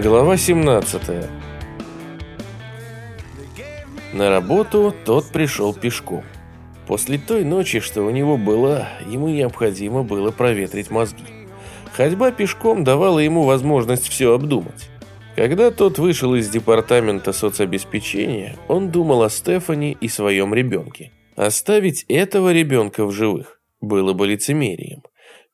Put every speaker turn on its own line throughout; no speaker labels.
Глава 17 На работу тот пришел пешком. После той ночи, что у него была, ему необходимо было проветрить мозги. Ходьба пешком давала ему возможность все обдумать. Когда тот вышел из департамента соцобеспечения, он думал о Стефани и своем ребенке. Оставить этого ребенка в живых было бы лицемерием.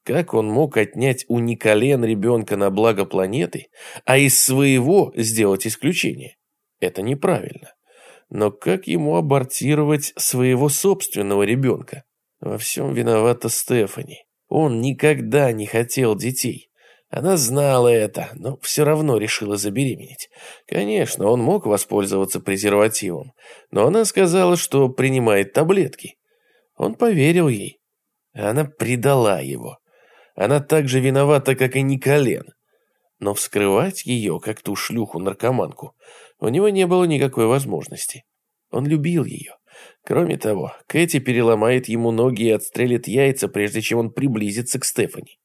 Как он мог отнять у Николен ребенка на благо планеты, а из своего сделать исключение? Это неправильно. Но как ему абортировать своего собственного ребенка? Во всем виновата Стефани. Он никогда не хотел детей. Она знала это, но все равно решила забеременеть. Конечно, он мог воспользоваться презервативом, но она сказала, что принимает таблетки. Он поверил ей. Она предала его. Она так же виновата, как и Николен. Но вскрывать ее, как ту шлюху-наркоманку, у него не было никакой возможности. Он любил ее. Кроме того, Кэти переломает ему ноги и отстрелит яйца, прежде чем он приблизится к Стефани.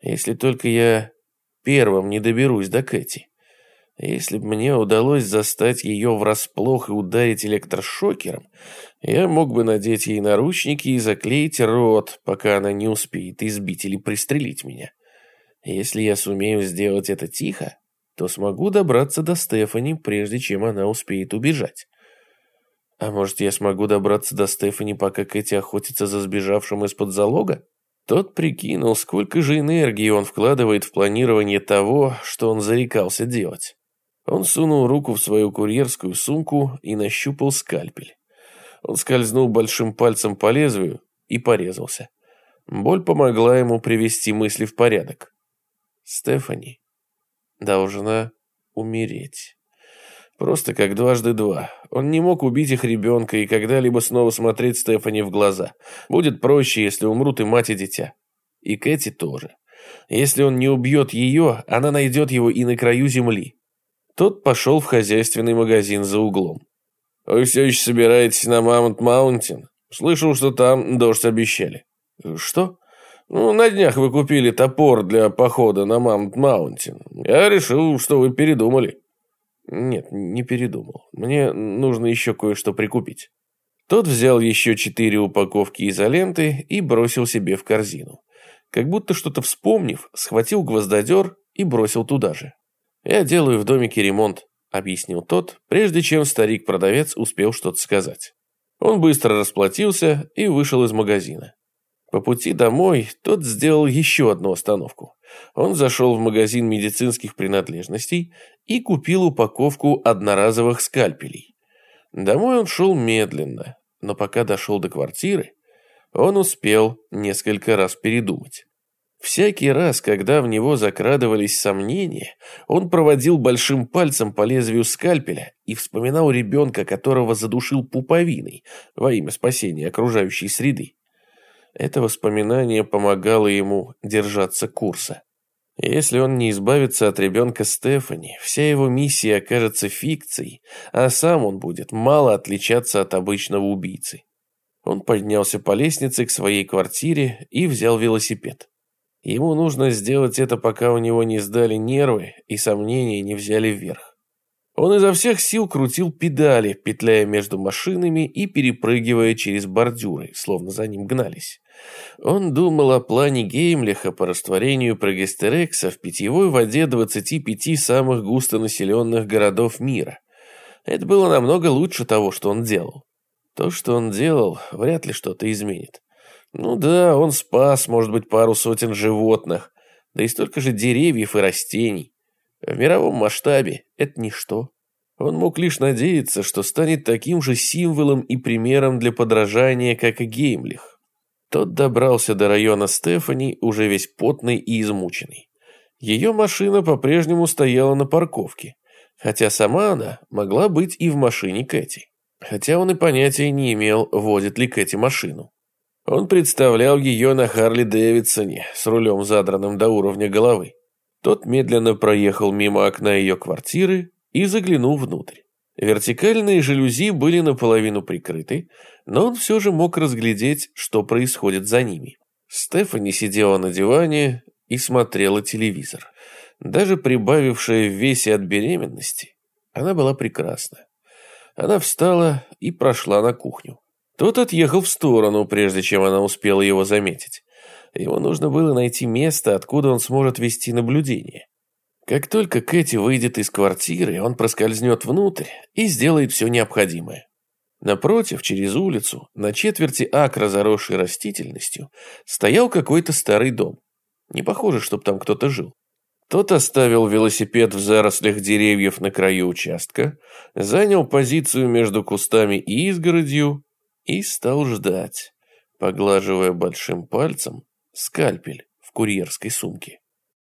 Если только я первым не доберусь до Кэти. Если бы мне удалось застать ее врасплох и ударить электрошокером, я мог бы надеть ей наручники и заклеить рот, пока она не успеет избить или пристрелить меня. Если я сумею сделать это тихо, то смогу добраться до Стефани, прежде чем она успеет убежать. А может, я смогу добраться до Стефани, пока Кэти охотится за сбежавшим из-под залога? Тот прикинул, сколько же энергии он вкладывает в планирование того, что он зарекался делать. Он сунул руку в свою курьерскую сумку и нащупал скальпель. Он скользнул большим пальцем по лезвию и порезался. Боль помогла ему привести мысли в порядок. Стефани должна умереть. Просто как дважды два. Он не мог убить их ребенка и когда-либо снова смотреть Стефани в глаза. Будет проще, если умрут и мать, и дитя. И Кэти тоже. Если он не убьет ее, она найдет его и на краю земли. Тодд пошел в хозяйственный магазин за углом. «Вы все еще собираетесь на Маунт Маунтин? Слышал, что там дождь обещали». «Что?» «Ну, на днях вы купили топор для похода на Маунт Маунтин. Я решил, что вы передумали». «Нет, не передумал. Мне нужно еще кое-что прикупить». Тодд взял еще четыре упаковки изоленты и бросил себе в корзину. Как будто что-то вспомнив, схватил гвоздодер и бросил туда же. «Я делаю в домике ремонт», — объяснил тот, прежде чем старик-продавец успел что-то сказать. Он быстро расплатился и вышел из магазина. По пути домой тот сделал еще одну остановку. Он зашел в магазин медицинских принадлежностей и купил упаковку одноразовых скальпелей. Домой он шел медленно, но пока дошел до квартиры, он успел несколько раз передумать. Всякий раз, когда в него закрадывались сомнения, он проводил большим пальцем по лезвию скальпеля и вспоминал ребенка, которого задушил пуповиной во имя спасения окружающей среды. Это воспоминание помогало ему держаться курса. Если он не избавится от ребенка Стефани, вся его миссия окажется фикцией, а сам он будет мало отличаться от обычного убийцы. Он поднялся по лестнице к своей квартире и взял велосипед. Ему нужно сделать это, пока у него не сдали нервы и сомнения не взяли вверх. Он изо всех сил крутил педали, петляя между машинами и перепрыгивая через бордюры, словно за ним гнались. Он думал о плане Геймлиха по растворению прогестерекса в питьевой воде 25 самых густонаселенных городов мира. Это было намного лучше того, что он делал. То, что он делал, вряд ли что-то изменит. Ну да, он спас, может быть, пару сотен животных, да и столько же деревьев и растений. В мировом масштабе это ничто. Он мог лишь надеяться, что станет таким же символом и примером для подражания, как и Геймлих. Тот добрался до района Стефани, уже весь потный и измученный. Ее машина по-прежнему стояла на парковке, хотя сама она могла быть и в машине Кэти. Хотя он и понятия не имел, водит ли Кэти машину. Он представлял ее на Харли Дэвидсоне с рулем задранным до уровня головы. Тот медленно проехал мимо окна ее квартиры и заглянул внутрь. Вертикальные жалюзи были наполовину прикрыты, но он все же мог разглядеть, что происходит за ними. Стефани сидела на диване и смотрела телевизор. Даже прибавившая в весе от беременности, она была прекрасна. Она встала и прошла на кухню. Тот отъехал в сторону, прежде чем она успела его заметить. Ему нужно было найти место, откуда он сможет вести наблюдение. Как только Кэти выйдет из квартиры, он проскользнет внутрь и сделает все необходимое. Напротив, через улицу, на четверти акра, заросшей растительностью, стоял какой-то старый дом. Не похоже, чтоб там кто-то жил. Тот оставил велосипед в зарослях деревьев на краю участка, занял позицию между кустами и изгородью и стал ждать, поглаживая большим пальцем скальпель в курьерской сумке.